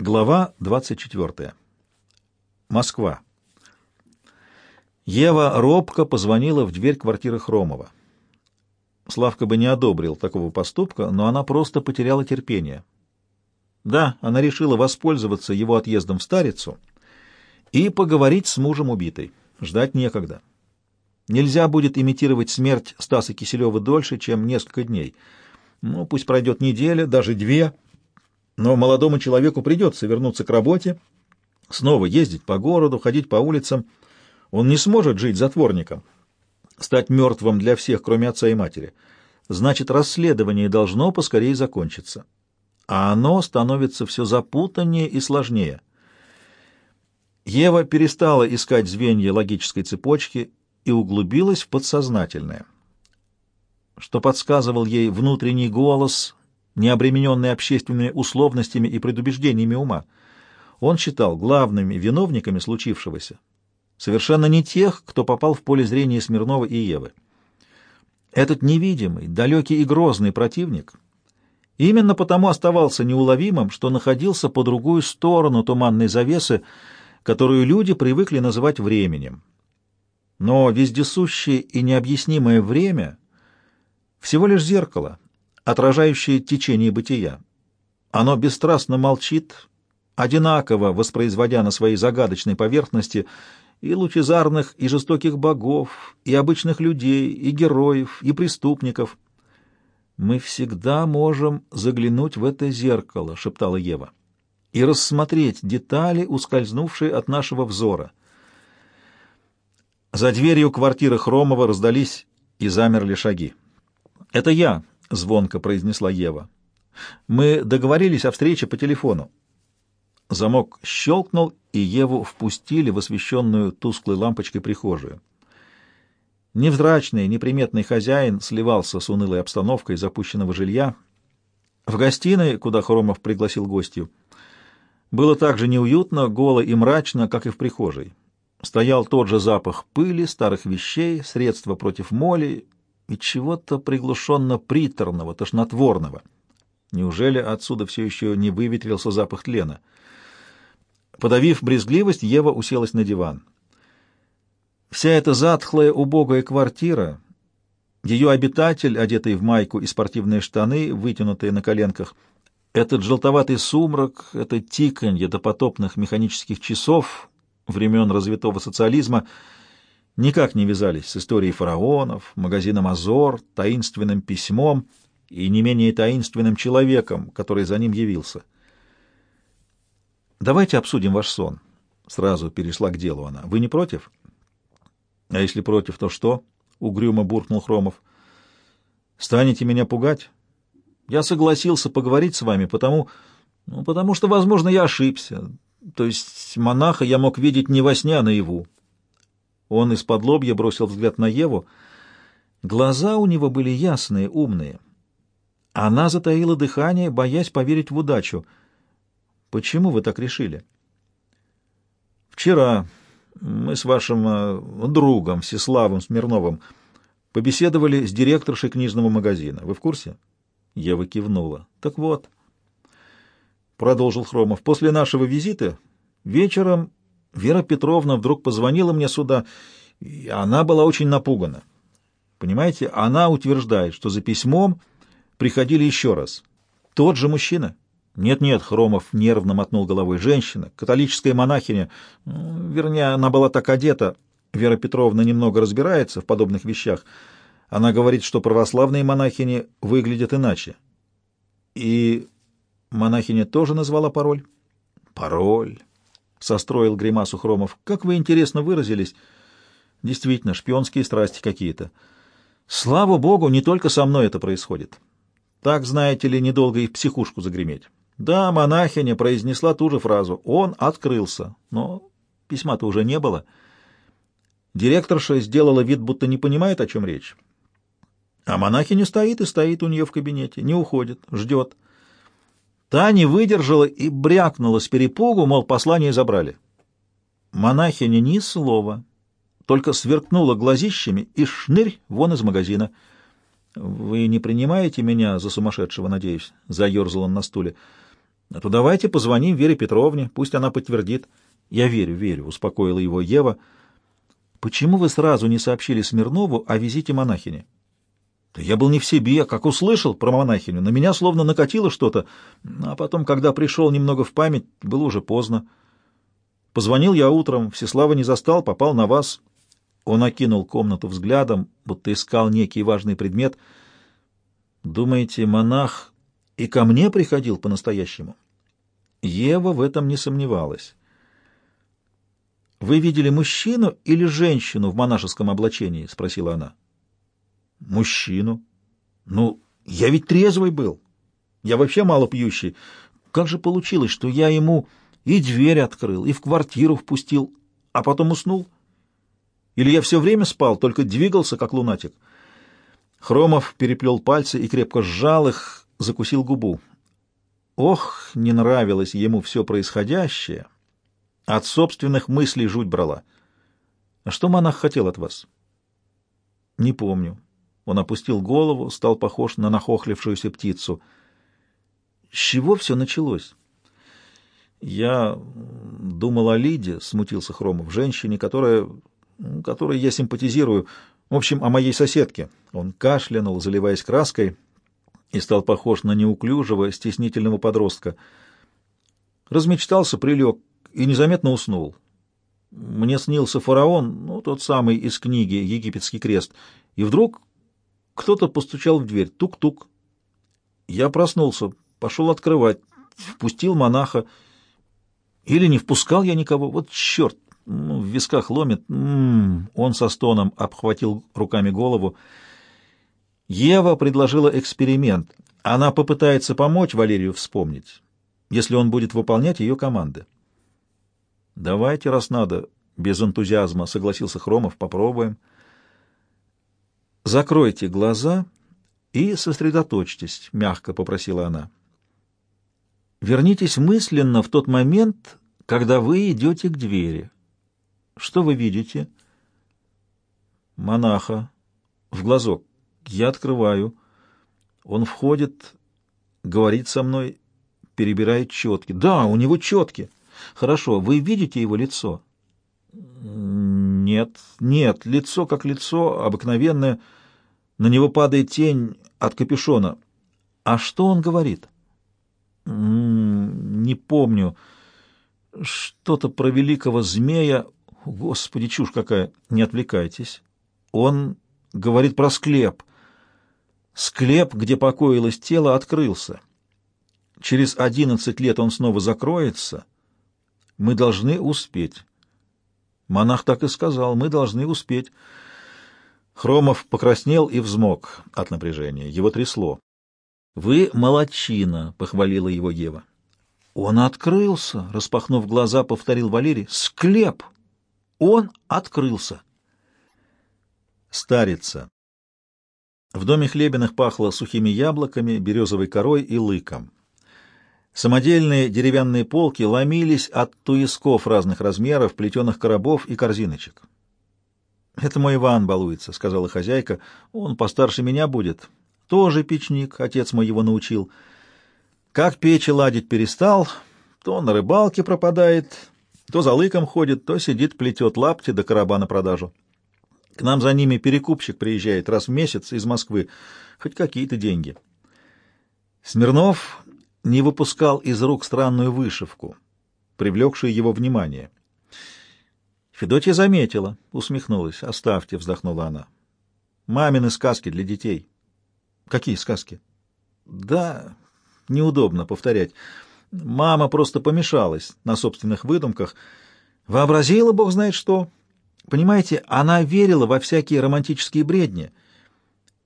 Глава 24. Москва. Ева робко позвонила в дверь квартиры Хромова. Славка бы не одобрил такого поступка, но она просто потеряла терпение. Да, она решила воспользоваться его отъездом в Старицу и поговорить с мужем убитой. Ждать некогда. Нельзя будет имитировать смерть Стаса Киселева дольше, чем несколько дней. Ну, пусть пройдет неделя, даже две — но молодому человеку придется вернуться к работе, снова ездить по городу, ходить по улицам. Он не сможет жить затворником, стать мертвым для всех, кроме отца и матери. Значит, расследование должно поскорее закончиться. А оно становится все запутаннее и сложнее. Ева перестала искать звенья логической цепочки и углубилась в подсознательное. Что подсказывал ей внутренний голос, не обремененный общественными условностями и предубеждениями ума. Он считал главными виновниками случившегося совершенно не тех, кто попал в поле зрения Смирнова и Евы. Этот невидимый, далекий и грозный противник именно потому оставался неуловимым, что находился по другую сторону туманной завесы, которую люди привыкли называть временем. Но вездесущее и необъяснимое время — всего лишь зеркало, отражающее течение бытия. Оно бесстрастно молчит, одинаково воспроизводя на своей загадочной поверхности и лучезарных, и жестоких богов, и обычных людей, и героев, и преступников. «Мы всегда можем заглянуть в это зеркало», — шептала Ева, — «и рассмотреть детали, ускользнувшие от нашего взора». За дверью квартиры Хромова раздались и замерли шаги. «Это я», — звонко произнесла Ева. «Мы договорились о встрече по телефону». Замок щелкнул, и Еву впустили в освещенную тусклой лампочкой прихожую. Невзрачный, неприметный хозяин сливался с унылой обстановкой запущенного жилья. В гостиной, куда Хромов пригласил гостью, было так же неуютно, голо и мрачно, как и в прихожей. Стоял тот же запах пыли, старых вещей, средства против моли и чего-то приглушенно-приторного, тошнотворного. Неужели отсюда все еще не выветрился запах тлена? Подавив брезгливость, Ева уселась на диван. Вся эта затхлая, убогая квартира, ее обитатель, одетый в майку и спортивные штаны, вытянутые на коленках, этот желтоватый сумрак, это тиканье допотопных механических часов времен развитого социализма — никак не вязались с историей фараонов, магазином «Азор», таинственным письмом и не менее таинственным человеком, который за ним явился. «Давайте обсудим ваш сон», — сразу перешла к делу она. «Вы не против?» «А если против, то что?» — угрюмо буркнул Хромов. «Станете меня пугать?» «Я согласился поговорить с вами, потому... Ну, потому что, возможно, я ошибся. То есть монаха я мог видеть не во сне, а наяву. Он из-под лобья бросил взгляд на Еву. Глаза у него были ясные, умные. Она затаила дыхание, боясь поверить в удачу. «Почему вы так решили?» «Вчера мы с вашим э, другом, Всеславом Смирновым, побеседовали с директоршей книжного магазина. Вы в курсе?» Ева кивнула. «Так вот», — продолжил Хромов, — «после нашего визита вечером Вера Петровна вдруг позвонила мне сюда, и она была очень напугана. Понимаете, она утверждает, что за письмом приходили еще раз. Тот же мужчина? Нет-нет, Хромов нервно мотнул головой. Женщина, католическая монахиня. Ну, вернее, она была так одета. Вера Петровна немного разбирается в подобных вещах. Она говорит, что православные монахини выглядят иначе. И монахиня тоже назвала пароль? Пароль. — состроил гримасу Хромов. — Как вы интересно выразились. Действительно, шпионские страсти какие-то. Слава богу, не только со мной это происходит. Так, знаете ли, недолго и в психушку загреметь. Да, монахиня произнесла ту же фразу. Он открылся. Но письма-то уже не было. Директорша сделала вид, будто не понимает, о чем речь. А монахиня стоит и стоит у нее в кабинете, не уходит, ждет. Та не выдержала и брякнула с перепугу, мол, послание забрали. Монахиня ни слова, только сверкнула глазищами и шнырь вон из магазина. — Вы не принимаете меня за сумасшедшего, надеюсь? — заерзал он на стуле. То давайте позвоним Вере Петровне, пусть она подтвердит. Я верю, верю, успокоила его Ева. Почему вы сразу не сообщили Смирнову о визите монахини? Я был не в себе, как услышал про монахиню. На меня словно накатило что-то, а потом, когда пришел немного в память, было уже поздно. Позвонил я утром, Всеслава не застал, попал на вас. Он окинул комнату взглядом, будто искал некий важный предмет. Думаете, монах и ко мне приходил по-настоящему? Ева в этом не сомневалась. «Вы видели мужчину или женщину в монашеском облачении?» — спросила она. «Мужчину. Ну, я ведь трезвый был. Я вообще мало пьющий. Как же получилось, что я ему и дверь открыл, и в квартиру впустил, а потом уснул? Или я все время спал, только двигался, как лунатик?» Хромов переплел пальцы и крепко сжал их, закусил губу. Ох, не нравилось ему все происходящее. От собственных мыслей жуть брала. А что монах хотел от вас? Не помню. Он опустил голову, стал похож на нахохлившуюся птицу. С чего все началось? Я думал о Лиде, смутился Хромов, женщине, которая, которой я симпатизирую, в общем, о моей соседке. Он кашлянул, заливаясь краской, и стал похож на неуклюжего, стеснительного подростка. Размечтался, прилег, и незаметно уснул. Мне снился фараон, ну, тот самый из книги «Египетский крест», и вдруг кто-то постучал в дверь. Тук-тук. Я проснулся, пошел открывать, впустил монаха. Или не впускал я никого. Вот черт, ну, в висках ломит. М -м -м. Он со стоном обхватил руками голову. Ева предложила эксперимент. Она попытается помочь Валерию вспомнить, если он будет выполнять ее команды. Давайте, раз надо, без энтузиазма, согласился Хромов, попробуем. Закройте глаза и сосредоточьтесь, мягко попросила она. Вернитесь мысленно в тот момент, когда вы идете к двери. Что вы видите? Монаха. В глазок. Я открываю. Он входит, говорит со мной, перебирает четки. Да, у него четки. Хорошо, вы видите его лицо? Нет, нет, лицо как лицо, обыкновенное. На него падает тень от капюшона. А что он говорит? Не помню. Что-то про великого змея. Господи, чушь какая. Не отвлекайтесь. Он говорит про склеп. Склеп, где покоилось тело, открылся. Через одиннадцать лет он снова закроется — мы должны успеть. Монах так и сказал, мы должны успеть. Хромов покраснел и взмок от напряжения. Его трясло. «Вы молодчина», — похвалила его Ева. «Он открылся», — распахнув глаза, повторил Валерий. «Склеп! Он открылся!» Старица. В доме Хлебиных пахло сухими яблоками, березовой корой и лыком. Самодельные деревянные полки ломились от туисков разных размеров, плетеных коробов и корзиночек. «Это мой Иван балуется», — сказала хозяйка. «Он постарше меня будет. Тоже печник, отец мой его научил. Как печи ладить перестал, то на рыбалке пропадает, то за лыком ходит, то сидит, плетет лапти до короба на продажу. К нам за ними перекупщик приезжает раз в месяц из Москвы, хоть какие-то деньги». Смирнов не выпускал из рук странную вышивку, привлекшую его внимание. Федотья заметила, усмехнулась. «Оставьте», — вздохнула она. «Мамины сказки для детей». «Какие сказки?» «Да, неудобно повторять. Мама просто помешалась на собственных выдумках. Вообразила, бог знает что. Понимаете, она верила во всякие романтические бредни»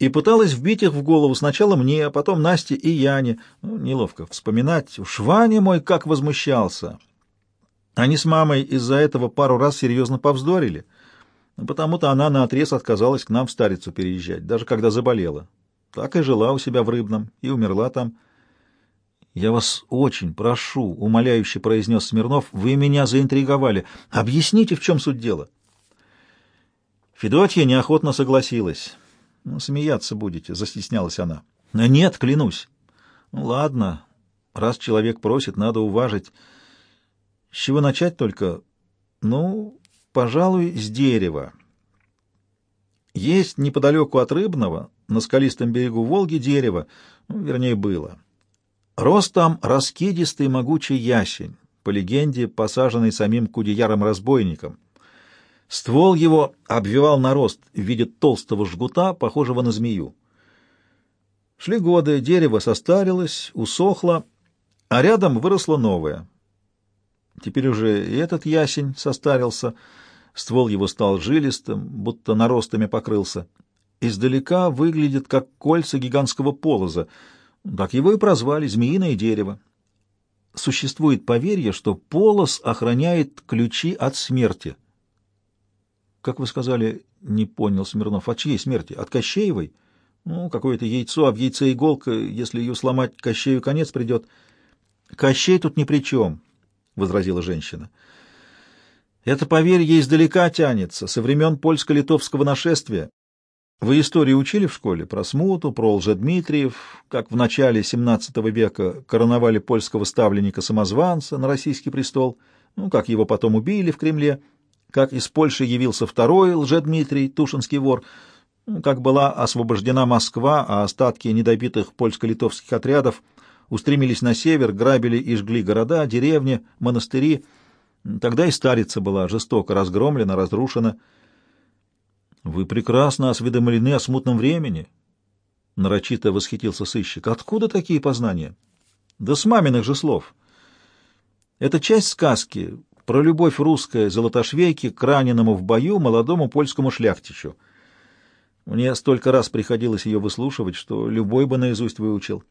и пыталась вбить их в голову сначала мне, а потом Насте и Яне. Ну, неловко вспоминать. Уж Ваня мой как возмущался. Они с мамой из-за этого пару раз серьезно повздорили. Потому-то она наотрез отказалась к нам в Старицу переезжать, даже когда заболела. Так и жила у себя в Рыбном, и умерла там. «Я вас очень прошу», — умоляюще произнес Смирнов, — «вы меня заинтриговали. Объясните, в чем суть дела». Федотья неохотно согласилась. Ну, смеяться будете, — застеснялась она. — Нет, клянусь. — Ну, ладно. Раз человек просит, надо уважить. С чего начать только? Ну, пожалуй, с дерева. Есть неподалеку от Рыбного, на скалистом берегу Волги, дерево, ну, вернее, было. Рос там раскидистый могучий ясень, по легенде, посаженный самим Кудеяром-разбойником. Ствол его обвивал нарост в виде толстого жгута, похожего на змею. Шли годы, дерево состарилось, усохло, а рядом выросло новое. Теперь уже и этот ясень состарился, ствол его стал жилистым, будто наростами покрылся. Издалека выглядит, как кольца гигантского полоза. Так его и прозвали «змеиное дерево». Существует поверье, что полос охраняет ключи от смерти. Как вы сказали, не понял Смирнов, от чьей смерти? От Кощеевой? Ну, какое-то яйцо, а в яйце иголка, если ее сломать, Кощею конец придет. Кощей тут ни при чем, — возразила женщина. Это поверье издалека тянется, со времен польско-литовского нашествия. Вы историю учили в школе про Смуту, про Лжедмитриев, как в начале XVII века короновали польского ставленника-самозванца на российский престол, ну, как его потом убили в Кремле, как из Польши явился второй Лжедмитрий, Тушинский вор, ну, как была освобождена Москва, а остатки недобитых польско-литовских отрядов устремились на север, грабили и жгли города, деревни, монастыри. Тогда и старица была жестоко разгромлена, разрушена, вы прекрасно осведомлены о смутном времени. Нарочито восхитился сыщик. Откуда такие познания? Да с маминых же слов. Это часть сказки про любовь русская золотошвейки к раненому в бою молодому польскому шляхтичу. Мне столько раз приходилось ее выслушивать, что любой бы наизусть выучил.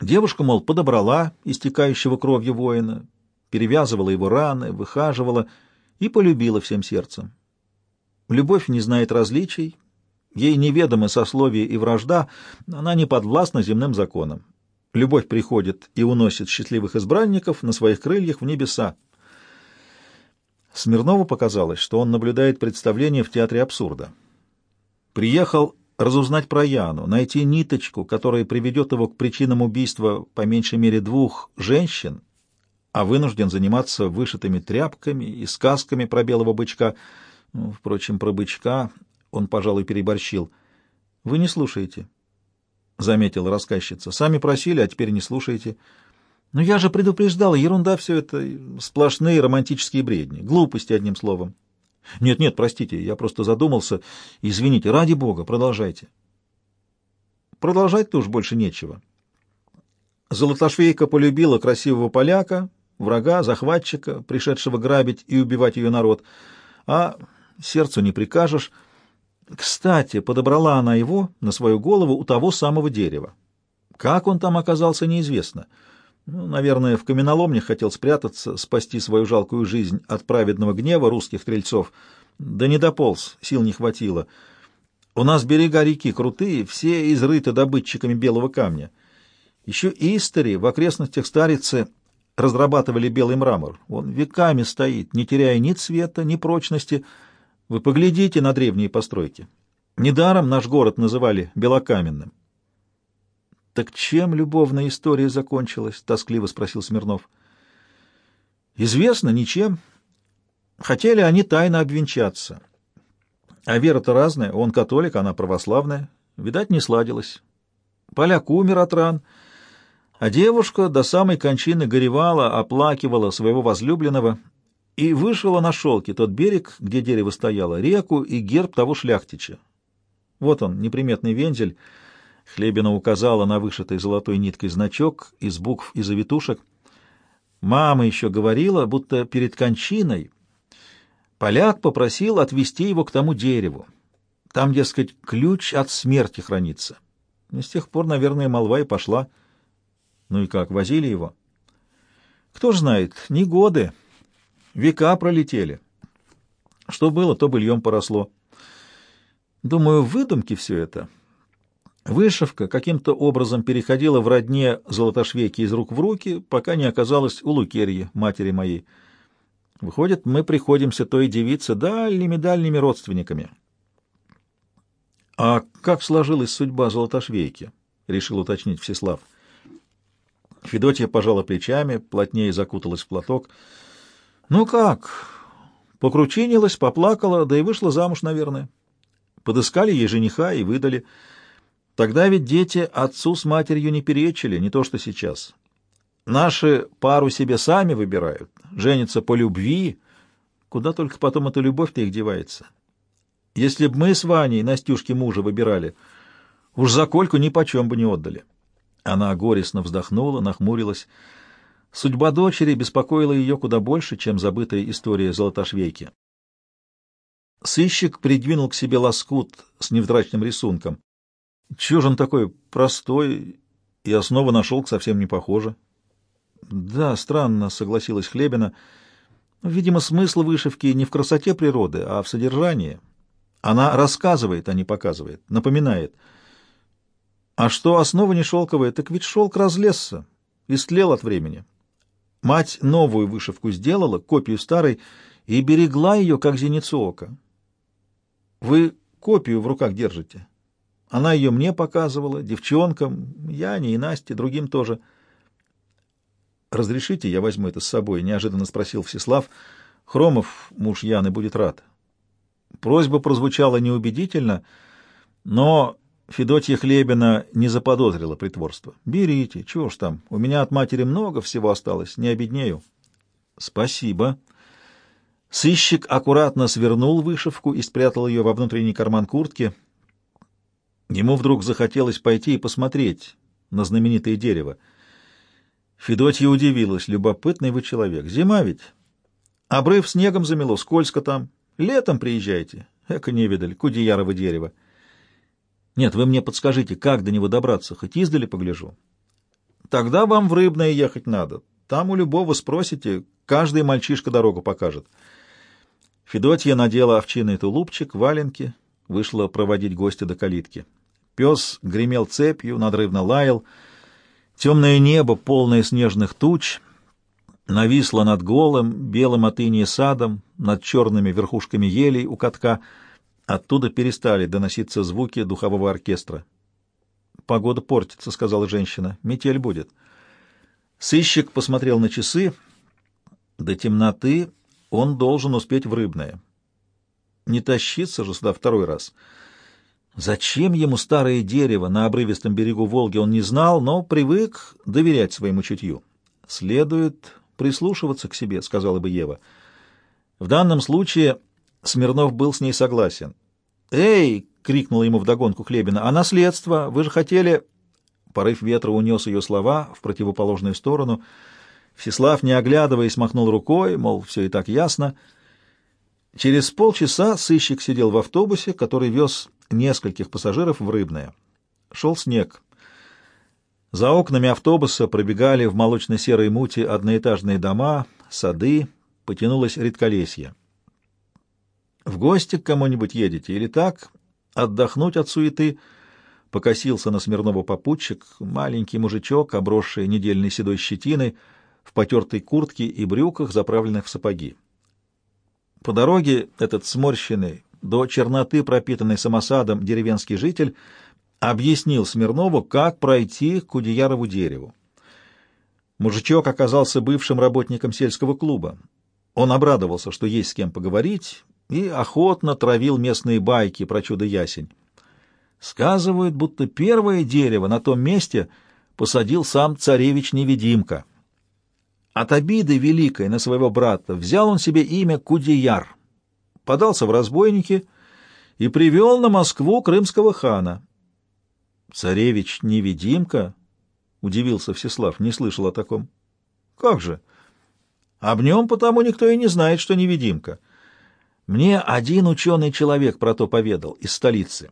Девушка, мол, подобрала истекающего кровью воина, перевязывала его раны, выхаживала и полюбила всем сердцем. Любовь не знает различий, ей неведомы сословие и вражда, она не подвластна земным законам. Любовь приходит и уносит счастливых избранников на своих крыльях в небеса. Смирнову показалось, что он наблюдает представление в театре абсурда. Приехал разузнать про Яну, найти ниточку, которая приведет его к причинам убийства по меньшей мере двух женщин, а вынужден заниматься вышитыми тряпками и сказками про белого бычка — ну, впрочем, про бычка он, пожалуй, переборщил. — Вы не слушаете, — заметила рассказчица. — Сами просили, а теперь не слушаете. — Но я же предупреждала, ерунда все это, сплошные романтические бредни, глупости, одним словом. — Нет-нет, простите, я просто задумался. Извините, ради бога, продолжайте. Продолжать-то уж больше нечего. Золотошвейка полюбила красивого поляка, врага, захватчика, пришедшего грабить и убивать ее народ, а сердцу не прикажешь. Кстати, подобрала она его на свою голову у того самого дерева. Как он там оказался, неизвестно. Ну, наверное, в каменоломне хотел спрятаться, спасти свою жалкую жизнь от праведного гнева русских стрельцов. Да не дополз, сил не хватило. У нас берега реки крутые, все изрыты добытчиками белого камня. Еще истори в окрестностях Старицы разрабатывали белый мрамор. Он веками стоит, не теряя ни цвета, ни прочности, вы поглядите на древние постройки. Недаром наш город называли белокаменным. — Так чем любовная история закончилась? — тоскливо спросил Смирнов. — Известно, ничем. Хотели они тайно обвенчаться. А вера-то разная, он католик, она православная. Видать, не сладилась. Поляк умер от ран, а девушка до самой кончины горевала, оплакивала своего возлюбленного и вышла на шелке тот берег, где дерево стояло, реку и герб того шляхтича. Вот он, неприметный вензель. Хлебина указала на вышитый золотой ниткой значок из букв и завитушек. Мама еще говорила, будто перед кончиной поляк попросил отвести его к тому дереву. Там, дескать, ключ от смерти хранится. И с тех пор, наверное, молва и пошла. Ну и как, возили его? Кто ж знает, не годы. Века пролетели. Что было, то быльем поросло. Думаю, выдумки все это. Вышивка каким-то образом переходила в родне золотошвейки из рук в руки, пока не оказалась у Лукерьи, матери моей. Выходит, мы приходимся той девице дальними-дальними родственниками. — А как сложилась судьба золотошвейки? — решил уточнить Всеслав. — Федотья пожала плечами, плотнее закуталась в платок. «Ну как? Покручинилась, поплакала, да и вышла замуж, наверное. Подыскали ей жениха и выдали. Тогда ведь дети отцу с матерью не перечили, не то что сейчас. Наши пару себе сами выбирают, женятся по любви. Куда только потом эта любовь-то их девается. Если б мы с Ваней Настюшке мужа выбирали, уж за кольку ни почем бы не отдали». Она горестно вздохнула, нахмурилась. Судьба дочери беспокоила ее куда больше, чем забытая история Золотошвейки. Сыщик придвинул к себе лоскут с невзрачным рисунком. Чего же он такой простой, и основа на шелк совсем не похожа? Да, странно, согласилась Хлебина. Видимо, смысл вышивки не в красоте природы, а в содержании. Она рассказывает, а не показывает, напоминает — а что основа не шелковая, так ведь шелк разлезся, истлел от времени. Мать новую вышивку сделала, копию старой, и берегла ее, как зеницу ока. Вы копию в руках держите. Она ее мне показывала, девчонкам, Яне и Насте, другим тоже. «Разрешите, я возьму это с собой?» — неожиданно спросил Всеслав. «Хромов, муж Яны, будет рад». Просьба прозвучала неубедительно, но Федотья Хлебина не заподозрила притворство. «Берите, чего ж там, у меня от матери много всего осталось, не обеднею». «Спасибо». Сыщик аккуратно свернул вышивку и спрятал ее во внутренний карман куртки. Ему вдруг захотелось пойти и посмотреть на знаменитое дерево. Федотья удивилась. «Любопытный вы человек. Зима ведь. Обрыв снегом замело, скользко там. Летом приезжайте. Эка невидаль, кудеярово дерево». Нет, вы мне подскажите, как до него добраться, хоть издали погляжу. Тогда вам в Рыбное ехать надо. Там у любого спросите, каждый мальчишка дорогу покажет. Федотья надела овчинный тулупчик, валенки, вышла проводить гостя до калитки. Пес гремел цепью, надрывно лаял. Темное небо, полное снежных туч, нависло над голым, белым от садом, над черными верхушками елей у катка — Оттуда перестали доноситься звуки духового оркестра. «Погода портится», — сказала женщина. «Метель будет». Сыщик посмотрел на часы. До темноты он должен успеть в Рыбное. Не тащиться же сюда второй раз. Зачем ему старое дерево на обрывистом берегу Волги, он не знал, но привык доверять своему чутью. «Следует прислушиваться к себе», — сказала бы Ева. В данном случае Смирнов был с ней согласен. «Эй!» — крикнула ему вдогонку Хлебина. «А наследство? Вы же хотели...» Порыв ветра унес ее слова в противоположную сторону. Всеслав, не оглядываясь, махнул рукой, мол, все и так ясно. Через полчаса сыщик сидел в автобусе, который вез нескольких пассажиров в Рыбное. Шел снег. За окнами автобуса пробегали в молочно-серой мути одноэтажные дома, сады, потянулось редколесье. В гости к кому-нибудь едете или так? Отдохнуть от суеты?» Покосился на Смирнова попутчик, маленький мужичок, обросший недельной седой щетиной, в потертой куртке и брюках, заправленных в сапоги. По дороге этот сморщенный, до черноты пропитанный самосадом деревенский житель объяснил Смирнову, как пройти к Удиярову дереву. Мужичок оказался бывшим работником сельского клуба. Он обрадовался, что есть с кем поговорить, и охотно травил местные байки про чудо-ясень. Сказывают, будто первое дерево на том месте посадил сам царевич-невидимка. От обиды великой на своего брата взял он себе имя Кудеяр, подался в разбойники и привел на Москву крымского хана. «Царевич-невидимка?» — удивился Всеслав, не слышал о таком. «Как же? Об нем потому никто и не знает, что невидимка». Мне один ученый человек про то поведал из столицы.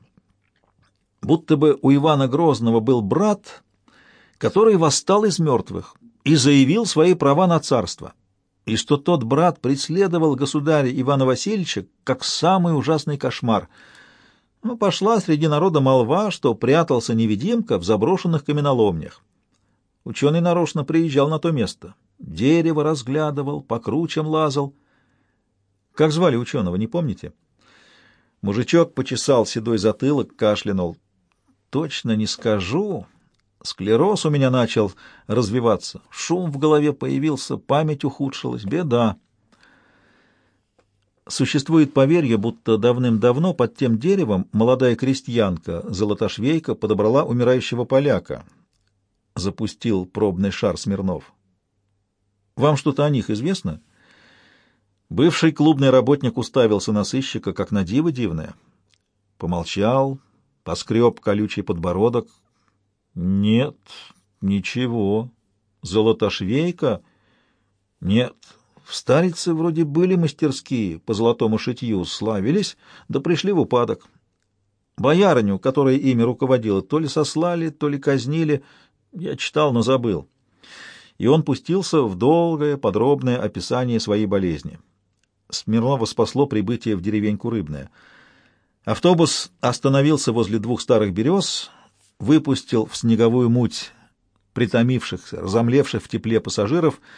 Будто бы у Ивана Грозного был брат, который восстал из мертвых и заявил свои права на царство, и что тот брат преследовал государя Ивана Васильевича как самый ужасный кошмар. Ну, пошла среди народа молва, что прятался невидимка в заброшенных каменоломнях. Ученый нарочно приезжал на то место. Дерево разглядывал, по кручам лазал — как звали ученого, не помните? Мужичок почесал седой затылок, кашлянул. Точно не скажу. Склероз у меня начал развиваться, шум в голове появился, память ухудшилась. Беда. Существует поверье, будто давным-давно под тем деревом молодая крестьянка Золотошвейка подобрала умирающего поляка. Запустил пробный шар Смирнов. Вам что-то о них известно? Бывший клубный работник уставился на сыщика, как на диво дивное. Помолчал, поскреб колючий подбородок. Нет, ничего. Золотошвейка? Нет, в Старице вроде были мастерские по золотому шитью, славились, да пришли в упадок. Боярыню, которая ими руководила, то ли сослали, то ли казнили, я читал, но забыл. И он пустился в долгое, подробное описание своей болезни. Смирнова спасло прибытие в деревеньку Рыбное. Автобус остановился возле двух старых берез, выпустил в снеговую муть притомившихся, разомлевших в тепле пассажиров —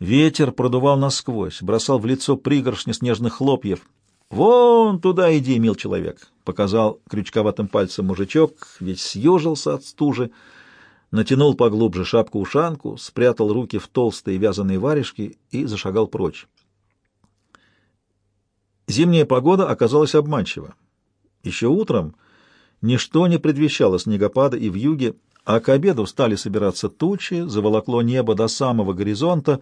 Ветер продувал насквозь, бросал в лицо пригоршни снежных хлопьев. «Вон туда иди, мил человек!» — показал крючковатым пальцем мужичок, ведь съежился от стужи, натянул поглубже шапку-ушанку, спрятал руки в толстые вязаные варежки и зашагал прочь. Зимняя погода оказалась обманчива. Еще утром ничто не предвещало снегопада и вьюги, а к обеду стали собираться тучи, заволокло небо до самого горизонта,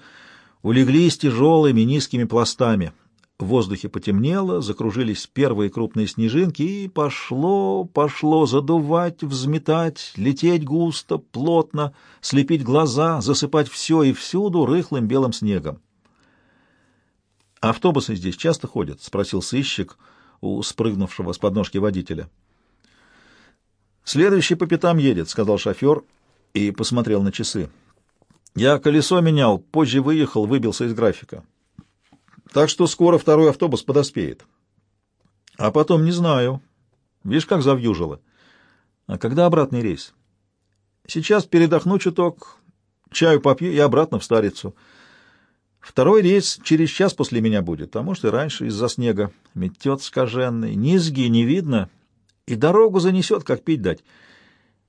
улеглись тяжелыми низкими пластами. В воздухе потемнело, закружились первые крупные снежинки, и пошло, пошло задувать, взметать, лететь густо, плотно, слепить глаза, засыпать все и всюду рыхлым белым снегом. «Автобусы здесь часто ходят?» — спросил сыщик у спрыгнувшего с подножки водителя. «Следующий по пятам едет», — сказал шофер и посмотрел на часы. «Я колесо менял, позже выехал, выбился из графика. Так что скоро второй автобус подоспеет. А потом не знаю. Видишь, как завьюжило. А когда обратный рейс? Сейчас передохну чуток, чаю попью и обратно в Старицу. Второй рейс через час после меня будет, а может и раньше, из-за снега. Метет скаженный, низги не видно» и дорогу занесет, как пить дать.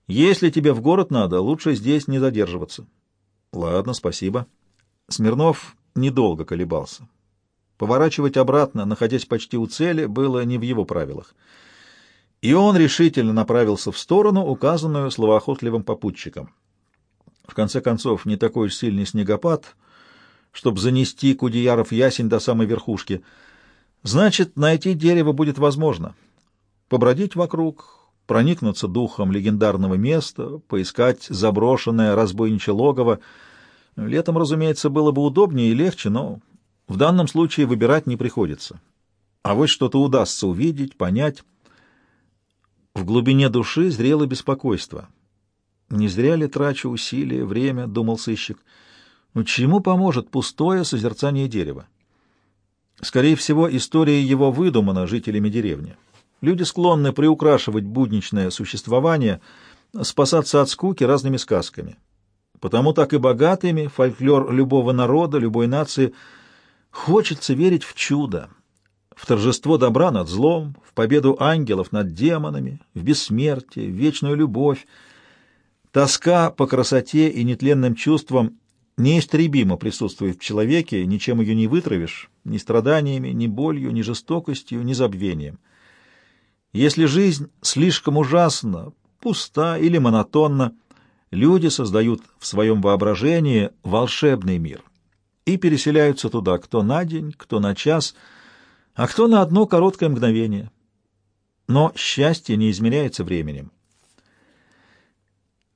Если тебе в город надо, лучше здесь не задерживаться. Ладно, спасибо. Смирнов недолго колебался. Поворачивать обратно, находясь почти у цели, было не в его правилах. И он решительно направился в сторону, указанную словоохотливым попутчиком. В конце концов, не такой уж сильный снегопад, чтобы занести Кудеяров ясень до самой верхушки. Значит, найти дерево будет возможно побродить вокруг, проникнуться духом легендарного места, поискать заброшенное разбойничье логово. Летом, разумеется, было бы удобнее и легче, но в данном случае выбирать не приходится. А вот что-то удастся увидеть, понять. В глубине души зрело беспокойство. Не зря ли трачу усилия, время, — думал сыщик. Ну, чему поможет пустое созерцание дерева? Скорее всего, история его выдумана жителями деревни. Люди склонны приукрашивать будничное существование, спасаться от скуки разными сказками. Потому так и богатыми фольклор любого народа, любой нации хочется верить в чудо, в торжество добра над злом, в победу ангелов над демонами, в бессмертие, в вечную любовь. Тоска по красоте и нетленным чувствам неистребимо присутствует в человеке, ничем ее не вытравишь, ни страданиями, ни болью, ни жестокостью, ни забвением. Если жизнь слишком ужасна, пуста или монотонна, люди создают в своем воображении волшебный мир и переселяются туда кто на день, кто на час, а кто на одно короткое мгновение. Но счастье не измеряется временем.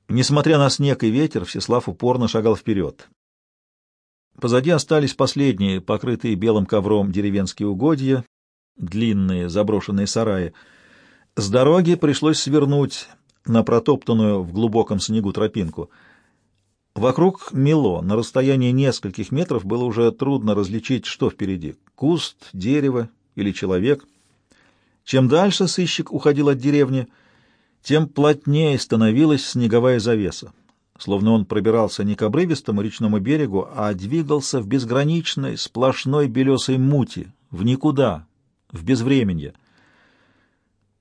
Несмотря на снег и ветер, Всеслав упорно шагал вперед. Позади остались последние, покрытые белым ковром деревенские угодья, длинные заброшенные сараи — с дороги пришлось свернуть на протоптанную в глубоком снегу тропинку. Вокруг мело, на расстоянии нескольких метров было уже трудно различить, что впереди — куст, дерево или человек. Чем дальше сыщик уходил от деревни, тем плотнее становилась снеговая завеса, словно он пробирался не к обрывистому речному берегу, а двигался в безграничной, сплошной белесой мути, в никуда, в безвременье.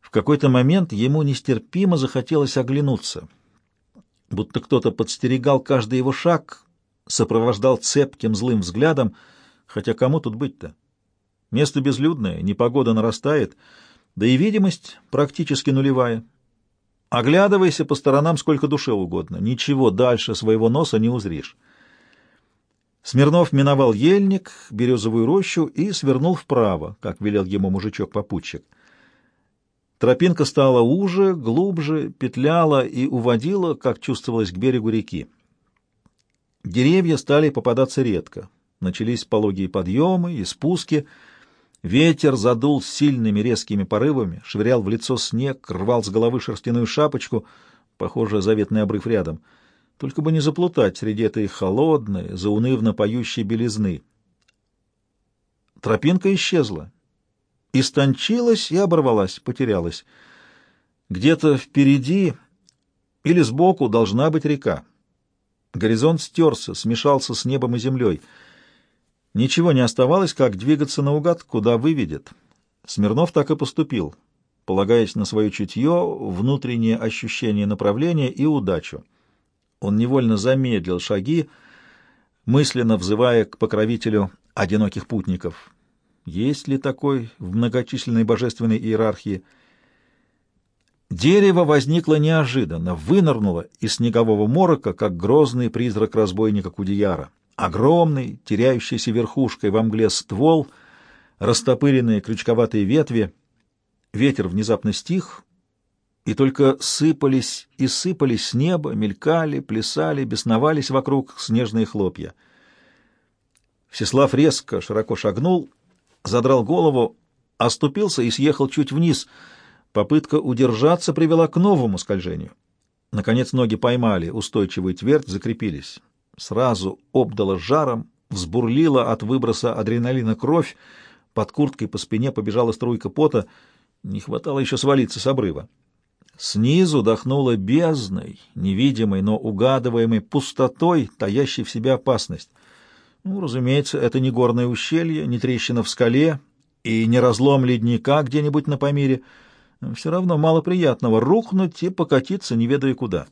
В какой-то момент ему нестерпимо захотелось оглянуться. будто кто-то подстерегал каждый его шаг, сопровождал цепким злым взглядом, хотя кому тут быть-то? Место безлюдное, непогода нарастает, да и видимость практически нулевая. Оглядывайся по сторонам сколько душе угодно, ничего дальше своего носа не узришь. Смирнов миновал ельник, березовую рощу и свернул вправо, как велел ему мужичок-попутчик. Тропинка стала уже, глубже, петляла и уводила, как чувствовалось, к берегу реки. Деревья стали попадаться редко. Начались пологие подъемы и спуски. Ветер задул сильными резкими порывами, швырял в лицо снег, рвал с головы шерстяную шапочку, похоже, заветный обрыв рядом — только бы не заплутать среди этой холодной, заунывно поющей белизны. Тропинка исчезла. Истончилась и оборвалась, потерялась. Где-то впереди или сбоку должна быть река. Горизонт стерся, смешался с небом и землей. Ничего не оставалось, как двигаться наугад, куда выведет. Смирнов так и поступил, полагаясь на свое чутье, внутреннее ощущение направления и удачу. Он невольно замедлил шаги, мысленно взывая к покровителю одиноких путников. Есть ли такой в многочисленной божественной иерархии? Дерево возникло неожиданно, вынырнуло из снегового морока, как грозный призрак разбойника Кудияра. Огромный, теряющийся верхушкой во мгле ствол, растопыренные крючковатые ветви. Ветер внезапно стих, и только сыпались и сыпались с неба, мелькали, плясали, бесновались вокруг снежные хлопья. Всеслав резко, широко шагнул, задрал голову, оступился и съехал чуть вниз. Попытка удержаться привела к новому скольжению. Наконец ноги поймали устойчивую твердь, закрепились. Сразу обдало жаром, взбурлила от выброса адреналина кровь, под курткой по спине побежала струйка пота, не хватало еще свалиться с обрыва. Снизу дохнуло бездной, невидимой, но угадываемой пустотой, таящей в себе опасность. Ну, разумеется, это не горное ущелье, не трещина в скале и не разлом ледника где-нибудь на Памире. Все равно мало приятного рухнуть и покатиться, не ведая куда.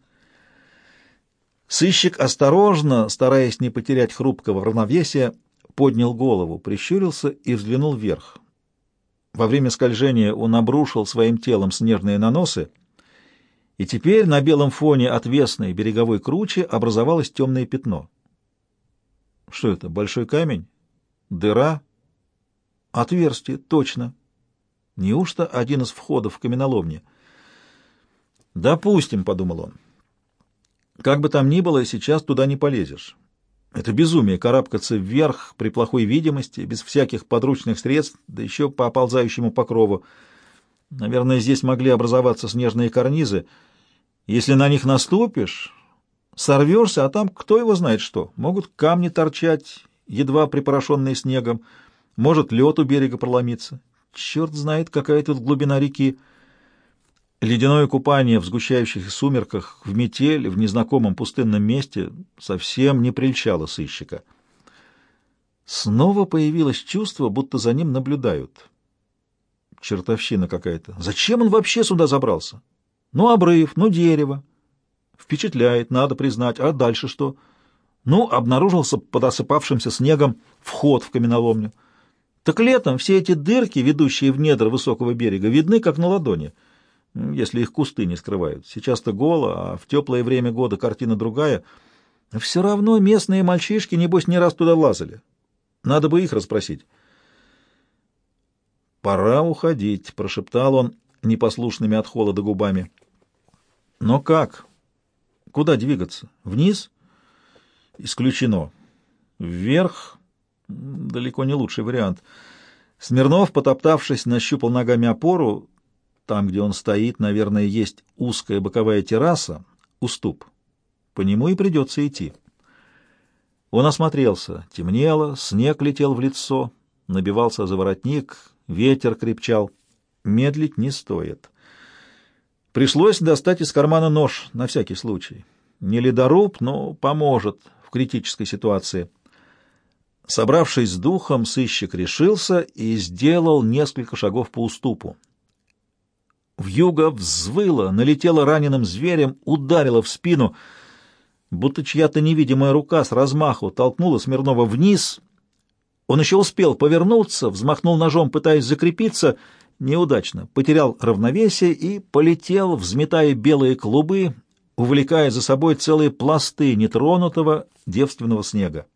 Сыщик осторожно, стараясь не потерять хрупкого равновесия, поднял голову, прищурился и взглянул вверх. Во время скольжения он обрушил своим телом снежные наносы — и теперь на белом фоне отвесной береговой кручи образовалось темное пятно. Что это, большой камень? Дыра? Отверстие, точно. Неужто один из входов в каменоломни? «Допустим», — подумал он. «Как бы там ни было, сейчас туда не полезешь. Это безумие — карабкаться вверх при плохой видимости, без всяких подручных средств, да еще по оползающему покрову. Наверное, здесь могли образоваться снежные карнизы — если на них наступишь, сорвешься, а там кто его знает что. Могут камни торчать, едва припорошенные снегом, может лед у берега проломиться. Черт знает, какая тут глубина реки. Ледяное купание в сгущающихся сумерках, в метель, в незнакомом пустынном месте совсем не прельщало сыщика. Снова появилось чувство, будто за ним наблюдают. Чертовщина какая-то. Зачем он вообще сюда забрался? Ну, обрыв, ну, дерево. Впечатляет, надо признать. А дальше что? Ну, обнаружился под осыпавшимся снегом вход в каменоломню. Так летом все эти дырки, ведущие в недр высокого берега, видны как на ладони, если их кусты не скрывают. Сейчас-то голо, а в теплое время года картина другая. Все равно местные мальчишки, небось, не раз туда лазали. Надо бы их расспросить. «Пора уходить», — прошептал он непослушными от холода губами. Но как? Куда двигаться? Вниз? Исключено. Вверх? Далеко не лучший вариант. Смирнов, потоптавшись, нащупал ногами опору. Там, где он стоит, наверное, есть узкая боковая терраса, уступ. По нему и придется идти. Он осмотрелся. Темнело, снег летел в лицо, набивался за воротник, ветер крепчал. Медлить не стоит. Пришлось достать из кармана нож на всякий случай. Не ледоруб, но поможет в критической ситуации. Собравшись с духом, сыщик решился и сделал несколько шагов по уступу. Вьюга взвыла, налетела раненым зверем, ударила в спину. будто чья-то невидимая рука с размаху толкнула Смирнова вниз. Он еще успел повернуться, взмахнул ножом, пытаясь закрепиться, неудачно, потерял равновесие и полетел, взметая белые клубы, увлекая за собой целые пласты нетронутого девственного снега.